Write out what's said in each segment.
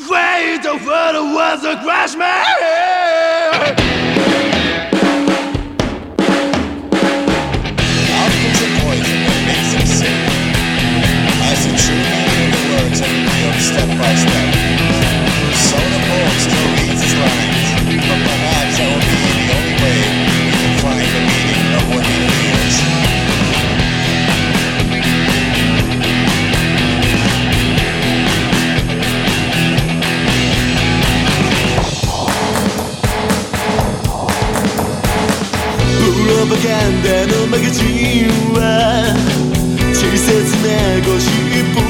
afraid the world was a crash man. のバカンダのマガジンは小さなゴシップ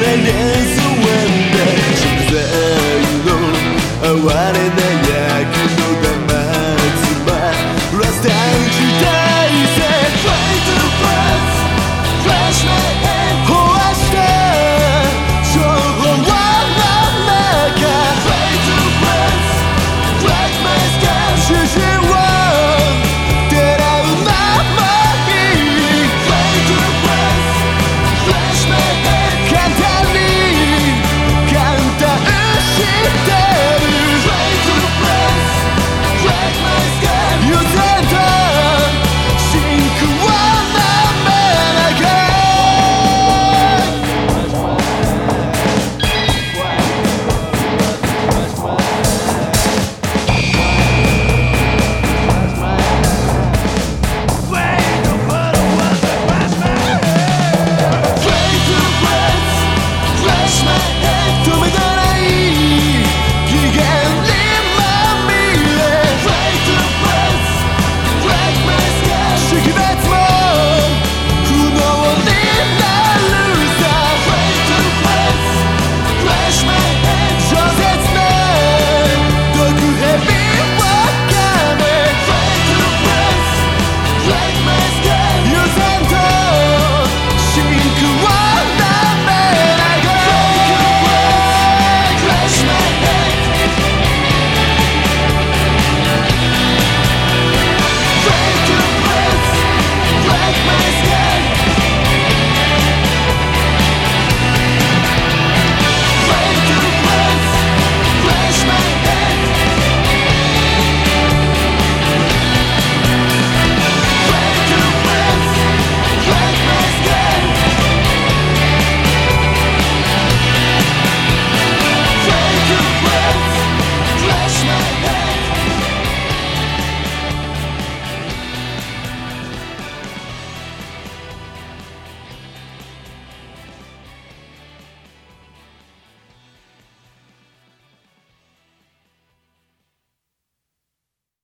ない連想はない食材の哀れな like